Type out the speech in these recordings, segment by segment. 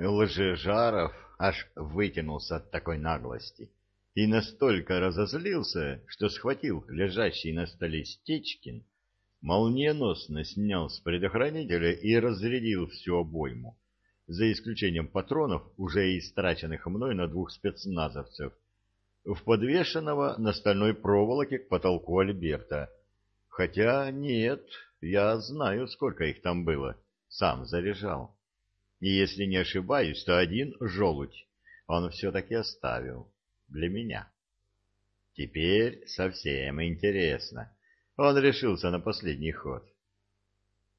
Лжежаров аж вытянулся от такой наглости и настолько разозлился, что схватил лежащий на столе Стечкин, молниеносно снял с предохранителя и разрядил всю обойму, за исключением патронов, уже истраченных мной на двух спецназовцев, в подвешенного на стальной проволоке к потолку Альберта. Хотя нет, я знаю, сколько их там было, сам заряжал. И если не ошибаюсь, то один желудь он все-таки оставил для меня. Теперь совсем интересно. Он решился на последний ход.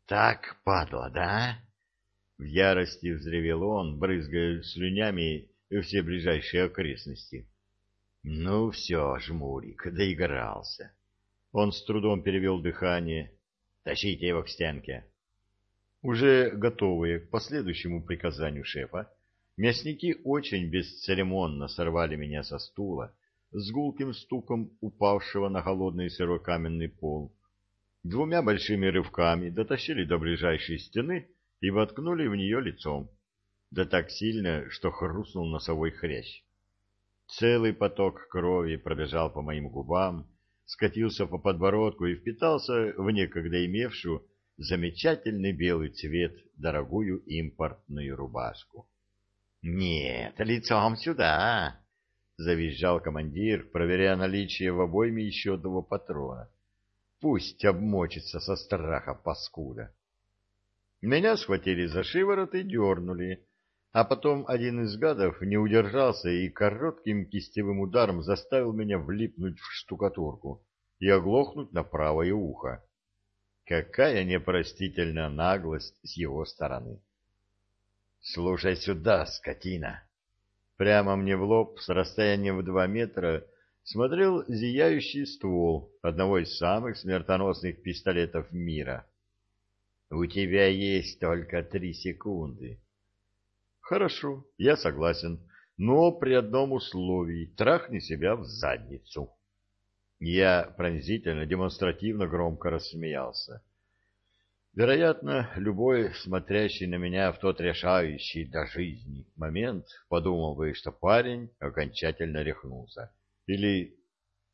«Так, падла, да?» В ярости взревел он, брызгая слюнями все ближайшие окрестности. «Ну все, жмурик, доигрался». Он с трудом перевел дыхание. «Тащите его к стенке». Уже готовые к последующему приказанию шефа, Мясники очень бесцеремонно сорвали меня со стула, с гулким стуком упавшего на холодный сырой каменный пол. Двумя большими рывками дотащили до ближайшей стены и воткнули в нее лицом. Да так сильно, что хрустнул носовой хрящ. Целый поток крови пробежал по моим губам, скатился по подбородку и впитался в некогда имевшую замечательный белый цвет дорогую импортную рубашку. «Нет, лицом сюда!» — завизжал командир, проверяя наличие в обойме еще одного патрона. «Пусть обмочится со страха паскуда!» Меня схватили за шиворот и дернули, а потом один из гадов не удержался и коротким кистевым ударом заставил меня влипнуть в штукатурку и оглохнуть на правое ухо. Какая непростительная наглость с его стороны! Слушай сюда, скотина. Прямо мне в лоб с расстоянием в два метра смотрел зияющий ствол одного из самых смертоносных пистолетов мира. У тебя есть только три секунды. Хорошо, я согласен, но при одном условии — трахни себя в задницу. Я пронзительно, демонстративно громко рассмеялся. Вероятно, любой, смотрящий на меня в тот решающий до жизни момент, подумал бы, что парень окончательно рехнулся. Или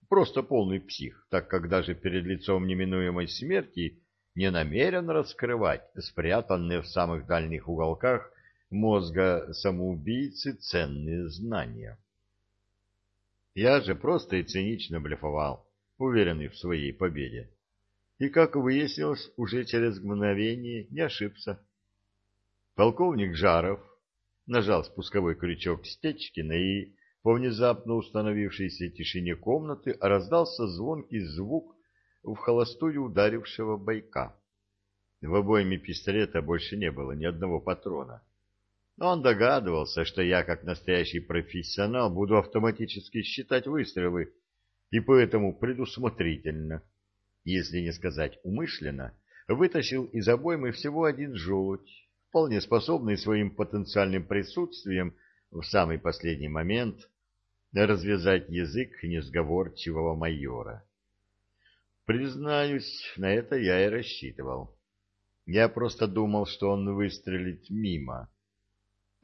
просто полный псих, так как даже перед лицом неминуемой смерти не намерен раскрывать спрятанные в самых дальних уголках мозга самоубийцы ценные знания. Я же просто и цинично блефовал, уверенный в своей победе и, как выяснилось, уже через мгновение не ошибся. Полковник Жаров нажал спусковой крючок Стечкина, и по внезапно установившейся тишине комнаты раздался звонкий звук в холостую ударившего бойка. В обойме пистолета больше не было ни одного патрона. Он догадывался, что я, как настоящий профессионал, буду автоматически считать выстрелы, и поэтому предусмотрительно если не сказать умышленно, вытащил из обоймы всего один желудь, вполне способный своим потенциальным присутствием в самый последний момент развязать язык несговорчивого майора. Признаюсь, на это я и рассчитывал. Я просто думал, что он выстрелит мимо.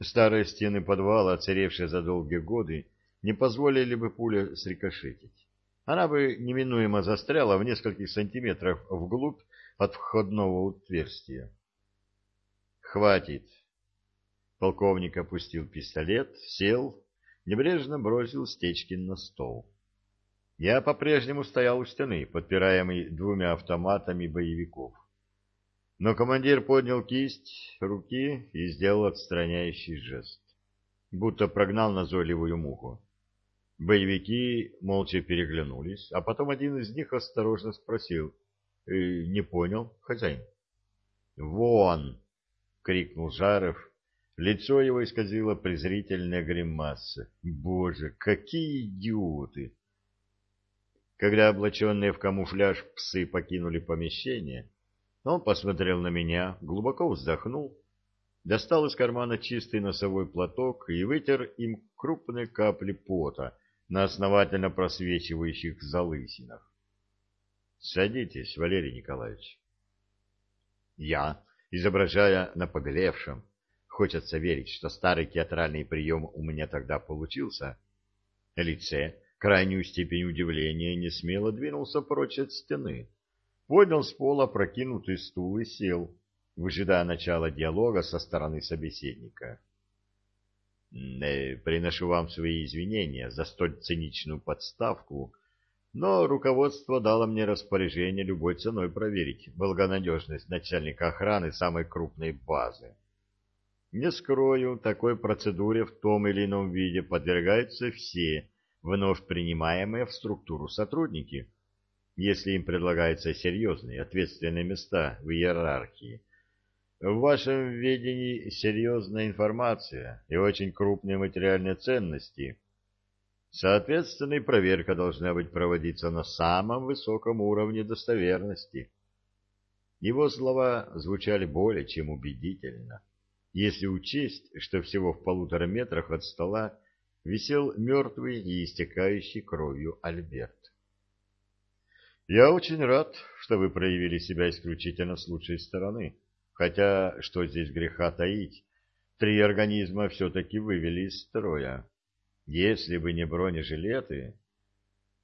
Старые стены подвала, оцаревшие за долгие годы, не позволили бы пуле срикошетить она бы неминуемо застряла в нескольких сантиметрах вглубь от входного отверстия. «Хватит!» Полковник опустил пистолет, сел, небрежно бросил Стечкин на стол. Я по-прежнему стоял у стены, подпираемый двумя автоматами боевиков. Но командир поднял кисть руки и сделал отстраняющий жест, будто прогнал назойливую муху. Боевики молча переглянулись, а потом один из них осторожно спросил. «Э, — Не понял, хозяин. — Вон! — крикнул Жаров. Лицо его исказило презрительная гримаса. Боже, какие идиоты! Когда облаченные в камуфляж псы покинули помещение, он посмотрел на меня, глубоко вздохнул, достал из кармана чистый носовой платок и вытер им крупные капли пота, на основательно просвечивающих залысинах. — Садитесь, Валерий Николаевич. Я, изображая на погоревшем, хочется верить, что старый театральный прием у меня тогда получился, лице крайнюю степень удивления не смело двинулся прочь от стены, поднял с пола прокинутый стул и сел, выжидая начала диалога со стороны собеседника. Э, «Приношу вам свои извинения за столь циничную подставку», но руководство дало мне распоряжение любой ценой проверить благонадежность начальника охраны самой крупной базы. Не скрою, такой процедуре в том или ином виде подвергаются все вновь принимаемые в структуру сотрудники, если им предлагаются серьезные ответственные места в иерархии. В вашем ведении серьезная информация и очень крупные материальные ценности – Соответственно, и проверка должна быть проводиться на самом высоком уровне достоверности. Его слова звучали более чем убедительно, если учесть, что всего в полутора метрах от стола висел мертвый и истекающий кровью Альберт. «Я очень рад, что вы проявили себя исключительно с лучшей стороны, хотя, что здесь греха таить, три организма все-таки вывели из строя». Если бы не бронежилеты,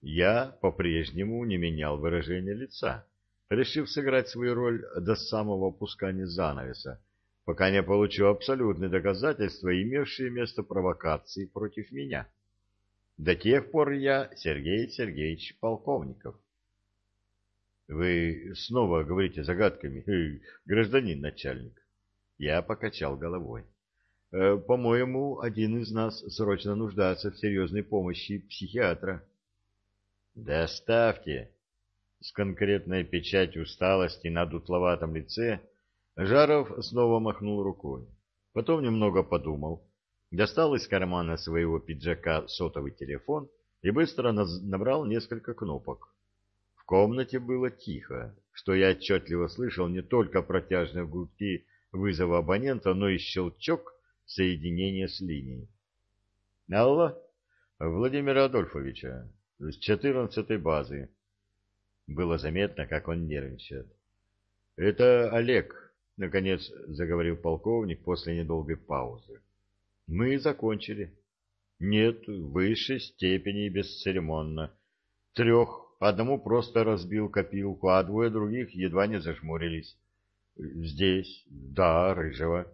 я по-прежнему не менял выражение лица, решив сыграть свою роль до самого опускания занавеса, пока не получу абсолютные доказательства, имевшие место провокации против меня. До тех пор я Сергей Сергеевич Полковников. Вы снова говорите загадками, гражданин начальник. Я покачал головой. Э, по-моему, один из нас срочно нуждается в серьезной помощи психиатра. Доставьте. С конкретной печатью усталости на дутловатом лице Жаров снова махнул рукой. Потом немного подумал, достал из кармана своего пиджака сотовый телефон и быстро набрал несколько кнопок. В комнате было тихо, что я отчетливо слышал не только протяжные гудки вызова абонента, но и щелчок соединение с линией. Алло, Владимира Адольфовича, с четырнадцатой базы. Было заметно, как он нервничает. Это Олег, наконец заговорил полковник после недолгой паузы. Мы закончили. Нет, в высшей степени бесцеремонно. Трех. Одному просто разбил копилку, а двое других едва не зажмурились. Здесь, да, рыжего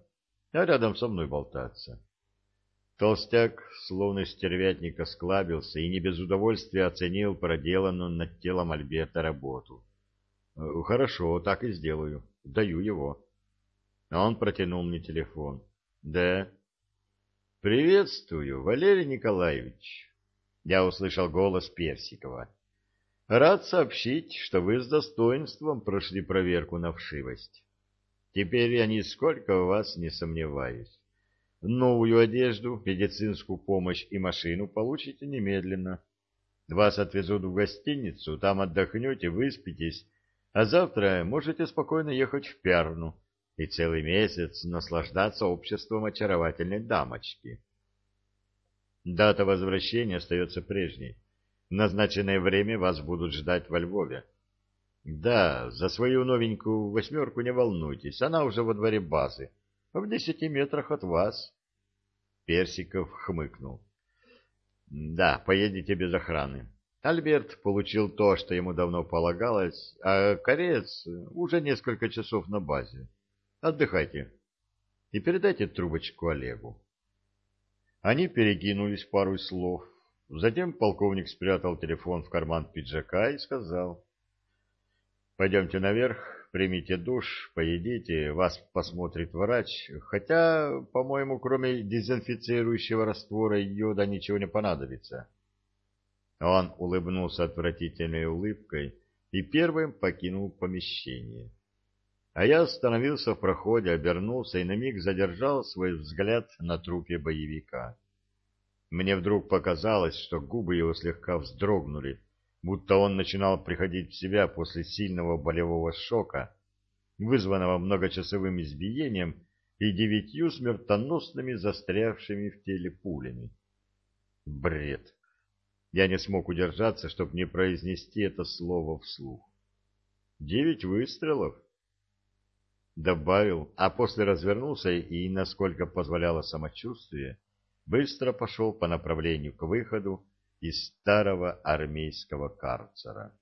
а рядом со мной болтаться. Толстяк, словно стервятник, осклабился и не без удовольствия оценил проделанную над телом Альберта работу. «Э, «Хорошо, так и сделаю. Даю его». Он протянул мне телефон. «Да». «Приветствую, Валерий Николаевич». Я услышал голос Персикова. «Рад сообщить, что вы с достоинством прошли проверку на вшивость. Теперь я нисколько в вас не сомневаюсь. Новую одежду, медицинскую помощь и машину получите немедленно. Вас отвезут в гостиницу, там отдохнете, выспитесь, а завтра можете спокойно ехать в Перну и целый месяц наслаждаться обществом очаровательной дамочки. Дата возвращения остается прежней. Назначенное время вас будут ждать во Львове. Да, за свою новенькую восьмерку не волнуйтесь, она уже во дворе базы, в десяти метрах от вас. Персиков хмыкнул. Да, поедете без охраны. Альберт получил то, что ему давно полагалось, а кореец уже несколько часов на базе. Отдыхайте. И передайте трубочку Олегу. Они перекинулись пару слов. Затем полковник спрятал телефон в карман пиджака и сказал... Пойдемте наверх, примите душ, поедите, вас посмотрит врач, хотя, по-моему, кроме дезинфицирующего раствора йода ничего не понадобится. Он улыбнулся отвратительной улыбкой и первым покинул помещение. А я остановился в проходе, обернулся и на миг задержал свой взгляд на трупе боевика. Мне вдруг показалось, что губы его слегка вздрогнули, будто он начинал приходить в себя после сильного болевого шока, вызванного многочасовым избиением и девятью смертоносными застрявшими в теле пулями. Бред! Я не смог удержаться, чтобы не произнести это слово вслух. Девять выстрелов? добавил, а после развернулся и, насколько позволяло самочувствие, быстро пошел по направлению к выходу из старого армейского карцера.